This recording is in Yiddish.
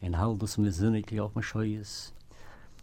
in halt das mir sinnig auf mein scheues